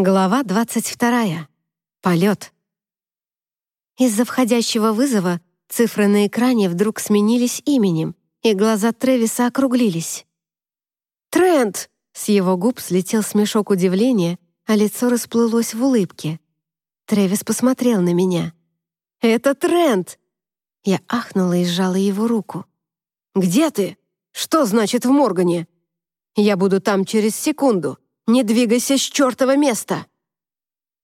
Глава 22. Полет. Из-за входящего вызова цифры на экране вдруг сменились именем, и глаза Тревиса округлились. «Трент!» — с его губ слетел смешок удивления, а лицо расплылось в улыбке. Тревис посмотрел на меня. «Это Трент!» Я ахнула и сжала его руку. «Где ты? Что значит в Моргане?» «Я буду там через секунду», не двигайся с чертова места!»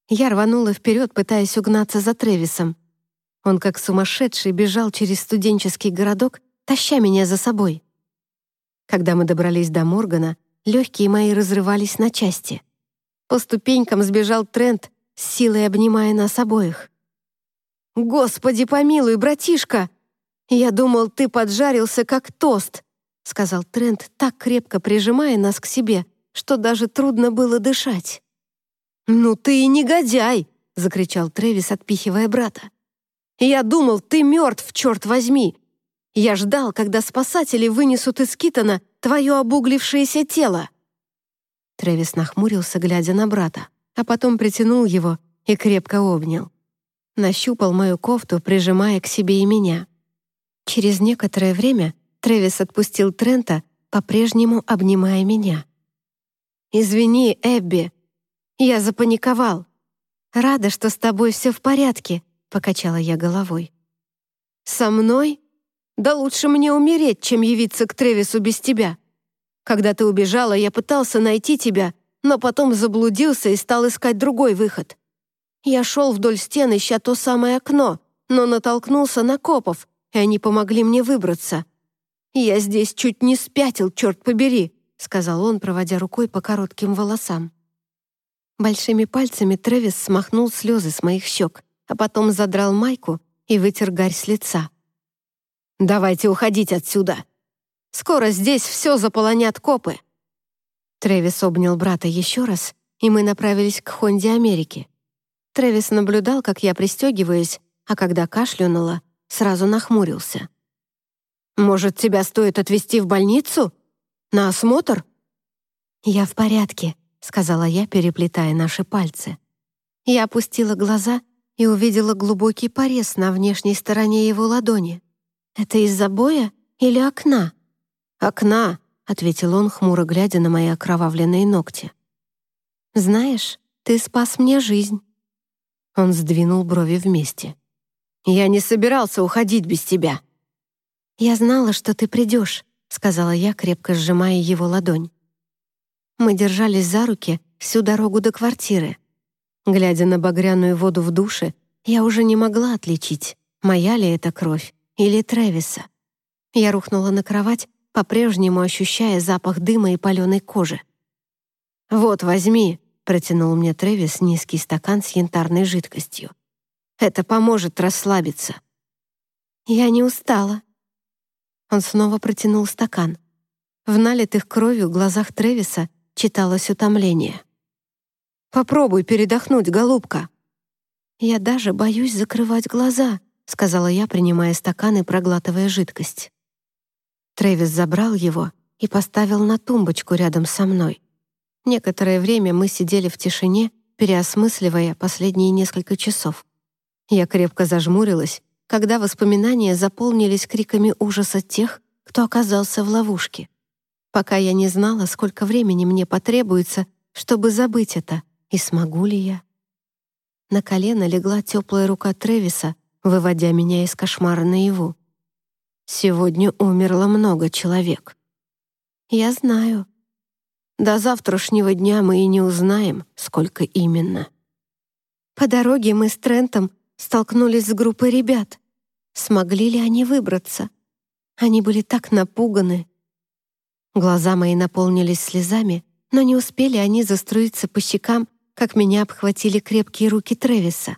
Я рванула вперед, пытаясь угнаться за Тревисом. Он, как сумасшедший, бежал через студенческий городок, таща меня за собой. Когда мы добрались до Моргана, легкие мои разрывались на части. По ступенькам сбежал Трент, с силой обнимая нас обоих. «Господи помилуй, братишка! Я думал, ты поджарился, как тост», — сказал Трент, так крепко прижимая нас к себе, что даже трудно было дышать. «Ну ты и негодяй!» — закричал Трэвис, отпихивая брата. «Я думал, ты мертв, черт возьми! Я ждал, когда спасатели вынесут из Китона твое обуглившееся тело!» Трэвис нахмурился, глядя на брата, а потом притянул его и крепко обнял. Нащупал мою кофту, прижимая к себе и меня. Через некоторое время Трэвис отпустил Трента, по-прежнему обнимая меня. «Извини, Эбби, я запаниковал. Рада, что с тобой все в порядке», — покачала я головой. «Со мной? Да лучше мне умереть, чем явиться к Тревису без тебя. Когда ты убежала, я пытался найти тебя, но потом заблудился и стал искать другой выход. Я шел вдоль стен, ища то самое окно, но натолкнулся на копов, и они помогли мне выбраться. Я здесь чуть не спятил, черт побери сказал он, проводя рукой по коротким волосам. Большими пальцами Трэвис смахнул слезы с моих щек, а потом задрал майку и вытер гарь с лица. «Давайте уходить отсюда! Скоро здесь все заполонят копы!» Трэвис обнял брата еще раз, и мы направились к Хонде Америки. Трэвис наблюдал, как я пристегиваюсь, а когда кашлянула, сразу нахмурился. «Может, тебя стоит отвезти в больницу?» На осмотр?» «Я в порядке», — сказала я, переплетая наши пальцы. Я опустила глаза и увидела глубокий порез на внешней стороне его ладони. «Это из-за боя или окна?» «Окна», — ответил он, хмуро глядя на мои окровавленные ногти. «Знаешь, ты спас мне жизнь». Он сдвинул брови вместе. «Я не собирался уходить без тебя». «Я знала, что ты придешь сказала я, крепко сжимая его ладонь. Мы держались за руки всю дорогу до квартиры. Глядя на багряную воду в душе, я уже не могла отличить, моя ли это кровь или Трэвиса. Я рухнула на кровать, по-прежнему ощущая запах дыма и паленой кожи. «Вот, возьми», — протянул мне Трэвис низкий стакан с янтарной жидкостью. «Это поможет расслабиться». «Я не устала», он снова протянул стакан. В налитых кровью глазах Тревиса читалось утомление. «Попробуй передохнуть, голубка». «Я даже боюсь закрывать глаза», — сказала я, принимая стакан и проглатывая жидкость. Трэвис забрал его и поставил на тумбочку рядом со мной. Некоторое время мы сидели в тишине, переосмысливая последние несколько часов. Я крепко зажмурилась когда воспоминания заполнились криками ужаса тех, кто оказался в ловушке. Пока я не знала, сколько времени мне потребуется, чтобы забыть это, и смогу ли я. На колено легла теплая рука Тревиса, выводя меня из кошмара наяву. Сегодня умерло много человек. Я знаю. До завтрашнего дня мы и не узнаем, сколько именно. По дороге мы с Трентом столкнулись с группой ребят. Смогли ли они выбраться? Они были так напуганы. Глаза мои наполнились слезами, но не успели они заструиться по щекам, как меня обхватили крепкие руки Тревиса.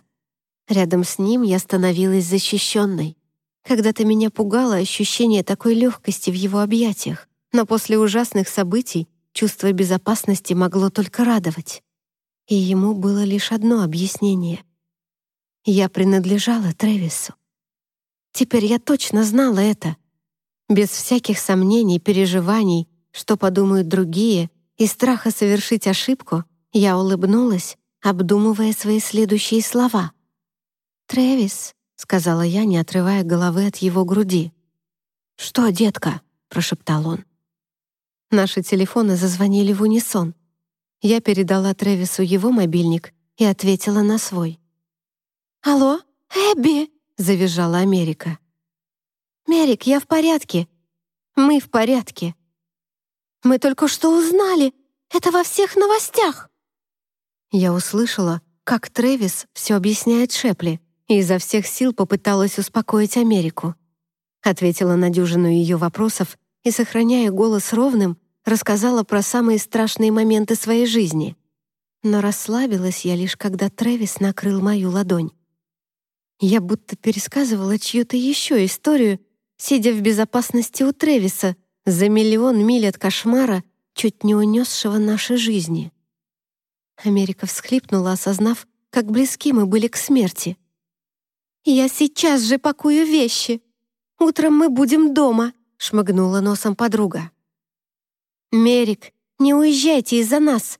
Рядом с ним я становилась защищенной. Когда-то меня пугало ощущение такой легкости в его объятиях, но после ужасных событий чувство безопасности могло только радовать. И ему было лишь одно объяснение. Я принадлежала Тревису. Теперь я точно знала это. Без всяких сомнений, переживаний, что подумают другие, и страха совершить ошибку, я улыбнулась обдумывая свои следующие слова. «Трэвис», — сказала я, не отрывая головы от его груди. «Что, детка?» — прошептал он. Наши телефоны зазвонили в унисон. Я передала Трэвису его мобильник и ответила на свой. «Алло, Эбби!» — завизжала Америка. «Мерик, я в порядке. Мы в порядке. Мы только что узнали. Это во всех новостях!» Я услышала, как Трэвис все объясняет Шепли, и изо всех сил попыталась успокоить Америку. Ответила на дюжину ее вопросов и, сохраняя голос ровным, рассказала про самые страшные моменты своей жизни. Но расслабилась я лишь, когда Трэвис накрыл мою ладонь. Я будто пересказывала чью-то еще историю, сидя в безопасности у Трэвиса за миллион миль от кошмара, чуть не унесшего наши жизни. Америка всхлипнула, осознав, как близки мы были к смерти. «Я сейчас же пакую вещи. Утром мы будем дома», — шмыгнула носом подруга. «Мерик, не уезжайте из-за нас.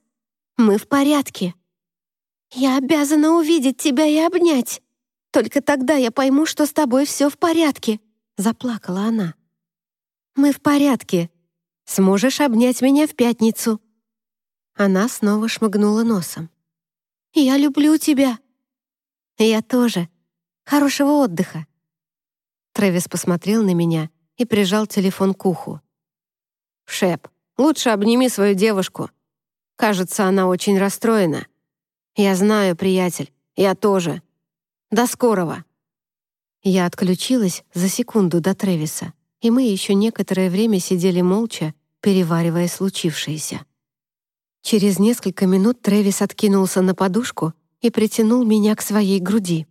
Мы в порядке. Я обязана увидеть тебя и обнять. Только тогда я пойму, что с тобой все в порядке», — заплакала она. «Мы в порядке. Сможешь обнять меня в пятницу», она снова шмыгнула носом. «Я люблю тебя!» «Я тоже. Хорошего отдыха!» Трэвис посмотрел на меня и прижал телефон к уху. «Шеп, лучше обними свою девушку. Кажется, она очень расстроена. Я знаю, приятель, я тоже. До скорого!» Я отключилась за секунду до Трэвиса, и мы еще некоторое время сидели молча, переваривая случившееся. Через несколько минут Трэвис откинулся на подушку и притянул меня к своей груди.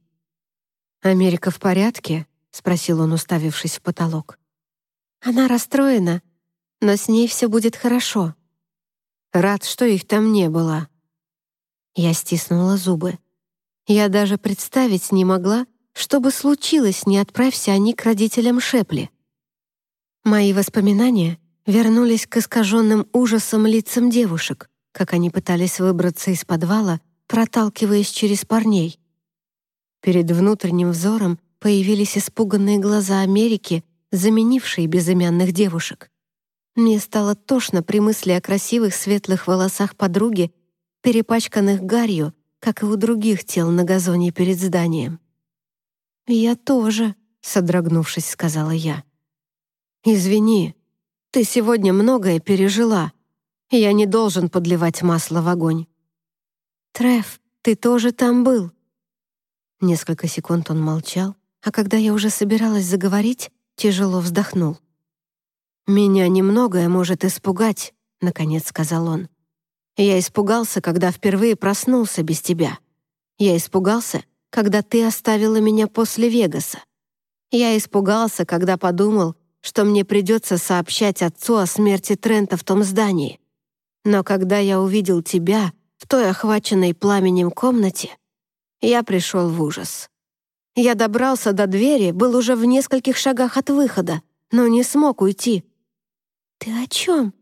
«Америка в порядке?» — спросил он, уставившись в потолок. «Она расстроена, но с ней все будет хорошо. Рад, что их там не было». Я стиснула зубы. Я даже представить не могла, что бы случилось, не отправься они к родителям Шепли. Мои воспоминания вернулись к искаженным ужасом лицам девушек, как они пытались выбраться из подвала, проталкиваясь через парней. Перед внутренним взором появились испуганные глаза Америки, заменившие безымянных девушек. Мне стало тошно при мысли о красивых светлых волосах подруги, перепачканных гарью, как и у других тел на газоне перед зданием. «Я тоже», — содрогнувшись, сказала я. «Извини, ты сегодня многое пережила», я не должен подливать масло в огонь. «Треф, ты тоже там был?» Несколько секунд он молчал, а когда я уже собиралась заговорить, тяжело вздохнул. «Меня немногое может испугать», — наконец сказал он. «Я испугался, когда впервые проснулся без тебя. Я испугался, когда ты оставила меня после Вегаса. Я испугался, когда подумал, что мне придется сообщать отцу о смерти Трента в том здании. Но когда я увидел тебя в той охваченной пламенем комнате, я пришел в ужас. Я добрался до двери, был уже в нескольких шагах от выхода, но не смог уйти. «Ты о чем?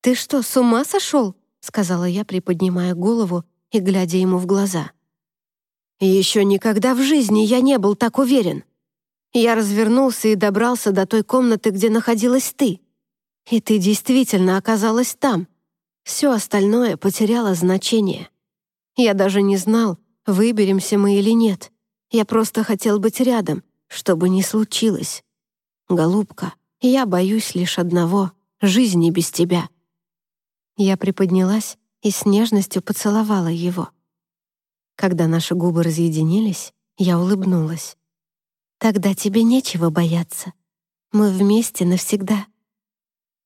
Ты что, с ума сошел?» — сказала я, приподнимая голову и глядя ему в глаза. «Еще никогда в жизни я не был так уверен. Я развернулся и добрался до той комнаты, где находилась ты. И ты действительно оказалась там, все остальное потеряло значение. Я даже не знал, выберемся мы или нет. Я просто хотел быть рядом, чтобы не случилось. Голубка, я боюсь лишь одного — жизни без тебя. Я приподнялась и с нежностью поцеловала его. Когда наши губы разъединились, я улыбнулась. «Тогда тебе нечего бояться. Мы вместе навсегда.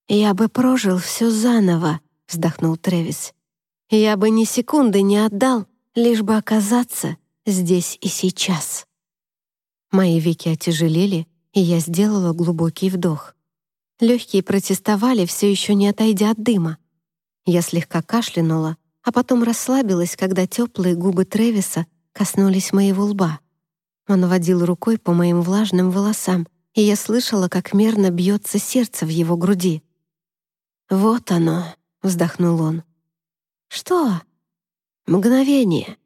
Я бы прожил все заново, вздохнул Трэвис. «Я бы ни секунды не отдал, лишь бы оказаться здесь и сейчас». Мои веки отяжелели, и я сделала глубокий вдох. Легкие протестовали, все еще не отойдя от дыма. Я слегка кашлянула, а потом расслабилась, когда теплые губы Трэвиса коснулись моего лба. Он водил рукой по моим влажным волосам, и я слышала, как мерно бьется сердце в его груди. «Вот оно», — вздохнул он. «Что?» «Мгновение.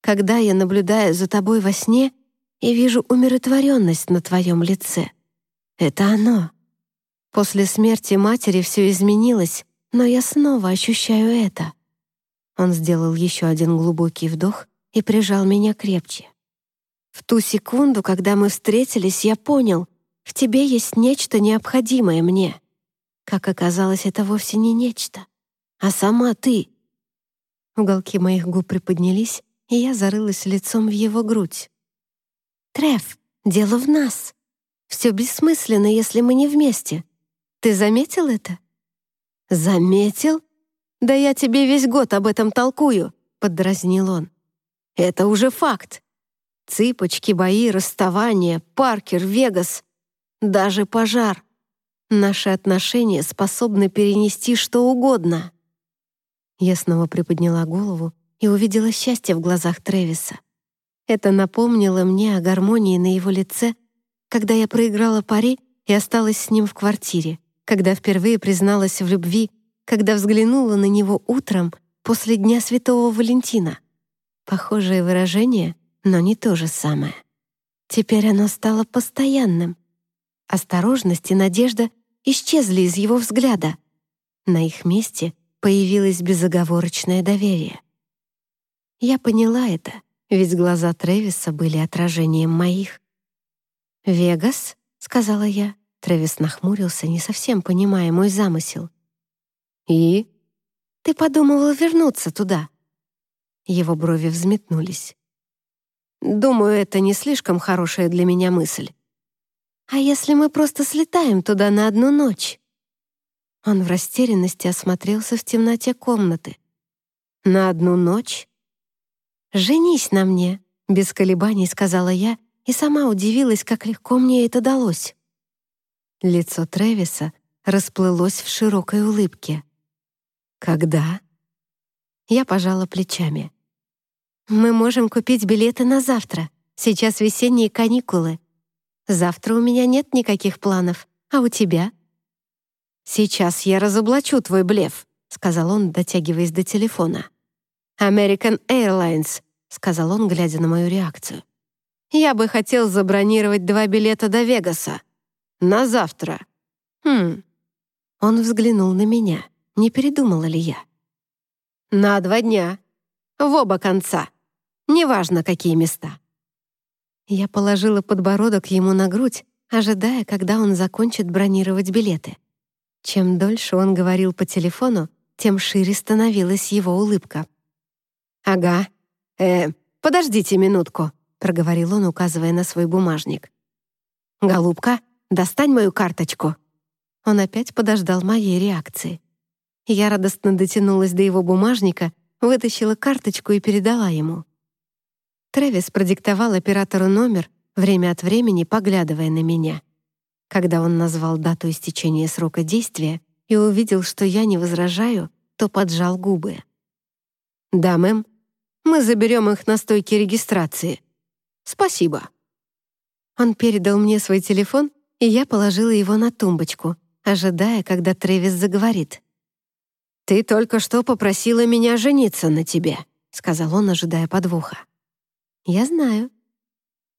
когда я наблюдаю за тобой во сне и вижу умиротворенность на твоем лице. Это оно. После смерти матери все изменилось, но я снова ощущаю это. Он сделал еще один глубокий вдох и прижал меня крепче. В ту секунду, когда мы встретились, я понял, в тебе есть нечто необходимое мне. Как оказалось, это вовсе не нечто, а сама ты. Уголки моих губ приподнялись, и я зарылась лицом в его грудь. «Треф, дело в нас. Все бессмысленно, если мы не вместе. Ты заметил это?» «Заметил? Да я тебе весь год об этом толкую», — поддразнил он. «Это уже факт. Цыпочки, бои, расставания, Паркер, Вегас, даже пожар. Наши отношения способны перенести что угодно». Я снова приподняла голову и увидела счастье в глазах Тревиса. Это напомнило мне о гармонии на его лице, когда я проиграла пари и осталась с ним в квартире, когда впервые призналась в любви, когда взглянула на него утром после Дня Святого Валентина. Похожее выражение, но не то же самое. Теперь оно стало постоянным. Осторожность и надежда исчезли из его взгляда. На их месте появилось безоговорочное доверие. Я поняла это, ведь глаза Тревиса были отражением моих. «Вегас?» — сказала я. Тревис нахмурился, не совсем понимая мой замысел. «И?» «Ты подумывал вернуться туда?» Его брови взметнулись. «Думаю, это не слишком хорошая для меня мысль». «А если мы просто слетаем туда на одну ночь?» Он в растерянности осмотрелся в темноте комнаты. «На одну ночь?» «Женись на мне», — без колебаний сказала я, и сама удивилась, как легко мне это далось. Лицо Тревиса расплылось в широкой улыбке. «Когда?» Я пожала плечами. «Мы можем купить билеты на завтра. Сейчас весенние каникулы. Завтра у меня нет никаких планов, а у тебя?» «Сейчас я разоблачу твой блеф», — сказал он, дотягиваясь до телефона. «American Airlines», — сказал он, глядя на мою реакцию. «Я бы хотел забронировать два билета до Вегаса. На завтра». «Хм». Он взглянул на меня. Не передумала ли я? «На два дня. В оба конца. Неважно, какие места». Я положила подбородок ему на грудь, ожидая, когда он закончит бронировать билеты. Чем дольше он говорил по телефону, тем шире становилась его улыбка. «Ага. Э, подождите минутку», — проговорил он, указывая на свой бумажник. «Голубка, достань мою карточку». Он опять подождал моей реакции. Я радостно дотянулась до его бумажника, вытащила карточку и передала ему. Трэвис продиктовал оператору номер, время от времени поглядывая на меня. Когда он назвал дату истечения срока действия и увидел, что я не возражаю, то поджал губы. «Да, мэм. Мы заберем их на стойке регистрации. Спасибо». Он передал мне свой телефон, и я положила его на тумбочку, ожидая, когда Трэвис заговорит. «Ты только что попросила меня жениться на тебе», — сказал он, ожидая подвоха. «Я знаю».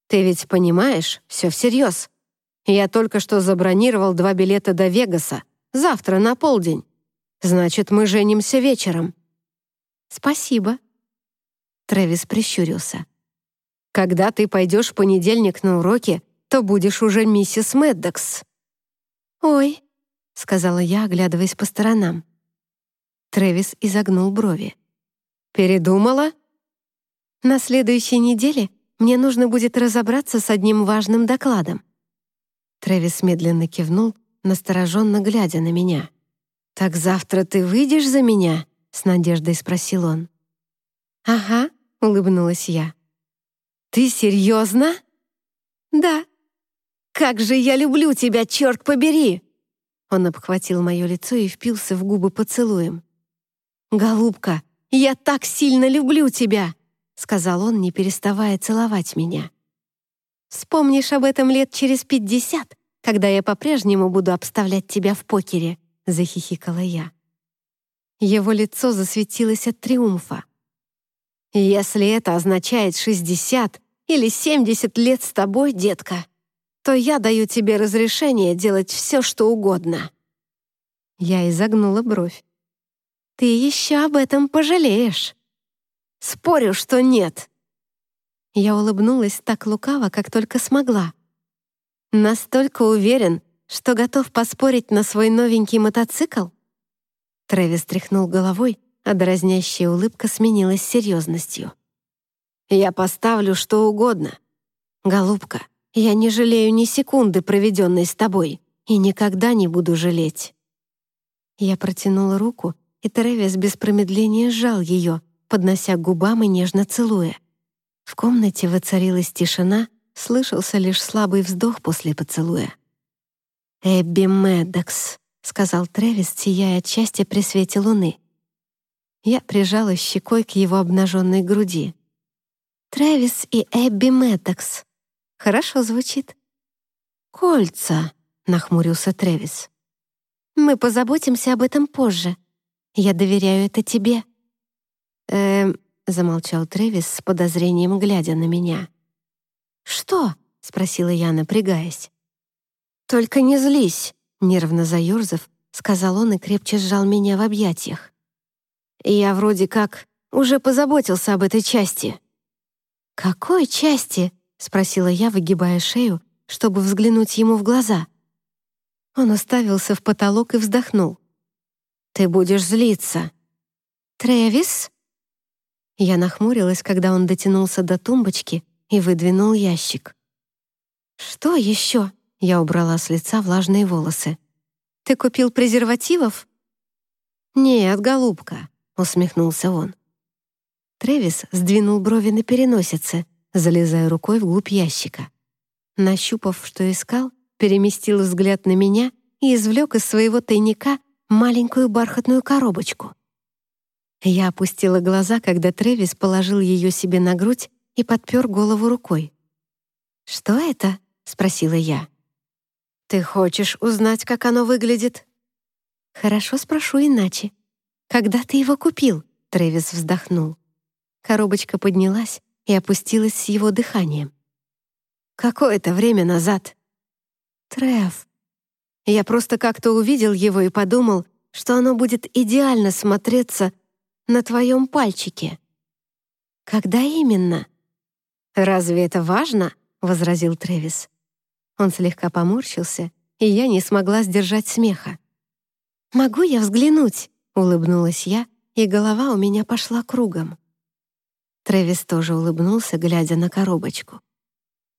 «Ты ведь понимаешь, все всерьез. Я только что забронировал два билета до Вегаса. Завтра на полдень. Значит, мы женимся вечером». «Спасибо». Трэвис прищурился. «Когда ты пойдешь в понедельник на уроки, то будешь уже миссис Мэддокс». «Ой», — сказала я, оглядываясь по сторонам. Трэвис изогнул брови. «Передумала?» «На следующей неделе мне нужно будет разобраться с одним важным докладом. Трэвис медленно кивнул, настороженно глядя на меня. «Так завтра ты выйдешь за меня?» — с надеждой спросил он. «Ага», — улыбнулась я. «Ты серьезно?» «Да». «Как же я люблю тебя, черт побери!» Он обхватил мое лицо и впился в губы поцелуем. «Голубка, я так сильно люблю тебя!» — сказал он, не переставая целовать меня. Вспомнишь об этом лет через пятьдесят, когда я по-прежнему буду обставлять тебя в покере», — захихикала я. Его лицо засветилось от триумфа. Если это означает 60 или 70 лет с тобой, детка, то я даю тебе разрешение делать все, что угодно». Я изогнула бровь. «Ты еще об этом пожалеешь». «Спорю, что нет». Я улыбнулась так лукаво, как только смогла. «Настолько уверен, что готов поспорить на свой новенький мотоцикл?» Трэвис тряхнул головой, а дразнящая улыбка сменилась серьезностью. «Я поставлю что угодно. Голубка, я не жалею ни секунды, проведенной с тобой, и никогда не буду жалеть». Я протянула руку, и Трэвис без промедления сжал ее, поднося к губам и нежно целуя. В комнате воцарилась тишина, слышался лишь слабый вздох после поцелуя. «Эбби Мэддокс», — сказал Трэвис, сияя от счастья при свете луны. Я прижала щекой к его обнаженной груди. «Трэвис и Эбби Мэддокс». Хорошо звучит. «Кольца», — нахмурился Трэвис. «Мы позаботимся об этом позже. Я доверяю это тебе». «Эм...» — замолчал Трэвис с подозрением, глядя на меня. «Что?» — спросила я, напрягаясь. «Только не злись», — нервно заёрзав, сказал он и крепче сжал меня в объятиях. «Я вроде как уже позаботился об этой части». «Какой части?» — спросила я, выгибая шею, чтобы взглянуть ему в глаза. Он уставился в потолок и вздохнул. «Ты будешь злиться». «Трэвис?» Я нахмурилась, когда он дотянулся до тумбочки и выдвинул ящик. «Что еще?» Я убрала с лица влажные волосы. «Ты купил презервативов?» «Нет, голубка», — усмехнулся он. Трэвис сдвинул брови на переносице, залезая рукой вглубь ящика. Нащупав, что искал, переместил взгляд на меня и извлек из своего тайника маленькую бархатную коробочку. Я опустила глаза, когда Трэвис положил ее себе на грудь и подпер голову рукой. «Что это?» — спросила я. «Ты хочешь узнать, как оно выглядит?» «Хорошо, спрошу иначе. Когда ты его купил?» Трэвис вздохнул. Коробочка поднялась и опустилась с его дыханием. «Какое-то время назад». «Трэв». Я просто как-то увидел его и подумал, что оно будет идеально смотреться на твоем пальчике. «Когда именно?» «Разве это важно?» — возразил Трэвис. Он слегка поморщился, и я не смогла сдержать смеха. «Могу я взглянуть?» — улыбнулась я, и голова у меня пошла кругом. Трэвис тоже улыбнулся, глядя на коробочку.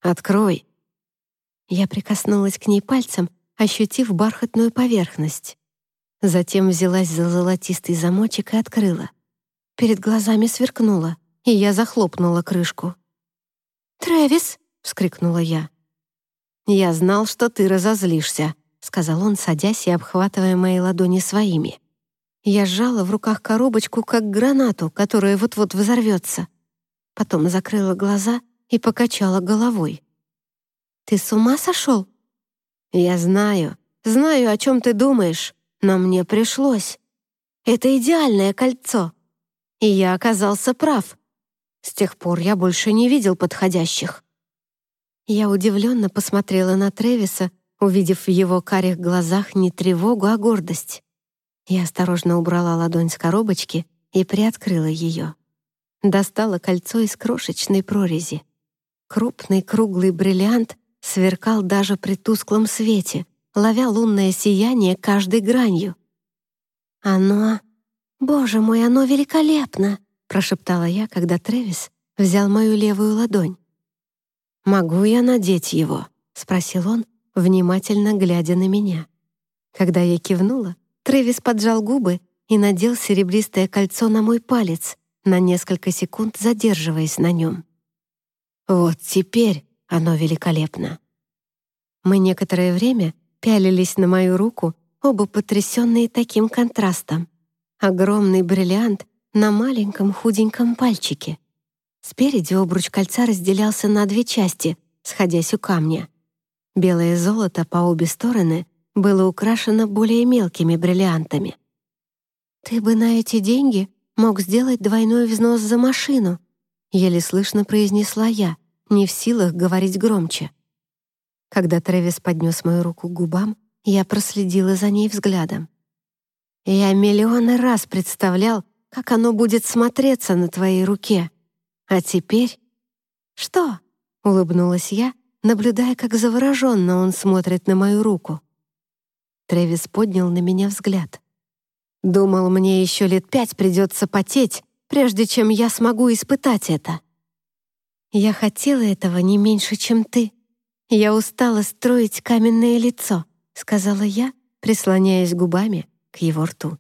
«Открой!» Я прикоснулась к ней пальцем, ощутив бархатную поверхность. Затем взялась за золотистый замочек и открыла. Перед глазами сверкнуло, и я захлопнула крышку. «Трэвис!» — вскрикнула я. «Я знал, что ты разозлишься», — сказал он, садясь и обхватывая мои ладони своими. Я сжала в руках коробочку, как гранату, которая вот-вот взорвется. Потом закрыла глаза и покачала головой. «Ты с ума сошел?» «Я знаю, знаю, о чем ты думаешь, но мне пришлось. Это идеальное кольцо. И я оказался прав. С тех пор я больше не видел подходящих. Я удивленно посмотрела на Тревиса, увидев в его карих глазах не тревогу, а гордость. Я осторожно убрала ладонь с коробочки и приоткрыла ее. Достала кольцо из крошечной прорези. Крупный круглый бриллиант сверкал даже при тусклом свете, ловя лунное сияние каждой гранью. «Оно... Боже мой, оно великолепно!» прошептала я, когда Тревис взял мою левую ладонь. «Могу я надеть его?» — спросил он, внимательно глядя на меня. Когда я кивнула, Трэвис поджал губы и надел серебристое кольцо на мой палец, на несколько секунд задерживаясь на нем. Вот теперь оно великолепно. Мы некоторое время пялились на мою руку, оба потрясенные таким контрастом. Огромный бриллиант на маленьком худеньком пальчике — Спереди обруч кольца разделялся на две части, сходясь у камня. Белое золото по обе стороны было украшено более мелкими бриллиантами. «Ты бы на эти деньги мог сделать двойной взнос за машину», еле слышно произнесла я, не в силах говорить громче. Когда Трэвис поднес мою руку к губам, я проследила за ней взглядом. «Я миллионы раз представлял, как оно будет смотреться на твоей руке. А теперь...» «Что?» — улыбнулась я, наблюдая, как завороженно он смотрит на мою руку. Трэвис поднял на меня взгляд. «Думал, мне еще лет пять придется потеть, прежде чем я смогу испытать это». «Я хотела этого не меньше, чем ты. Я устала строить каменное лицо», — сказала я, прислоняясь губами к его рту.